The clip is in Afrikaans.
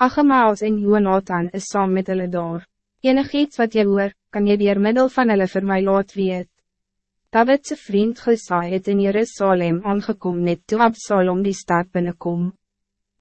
Achemaals en Jonathan is saam met hulle daar. Enig iets wat jy hoor, kan jy dier middel van hulle vir my laat weet. Davidse vriend Gesai het in Jerusalem aangekom net toe Absalom die stad binnenkom.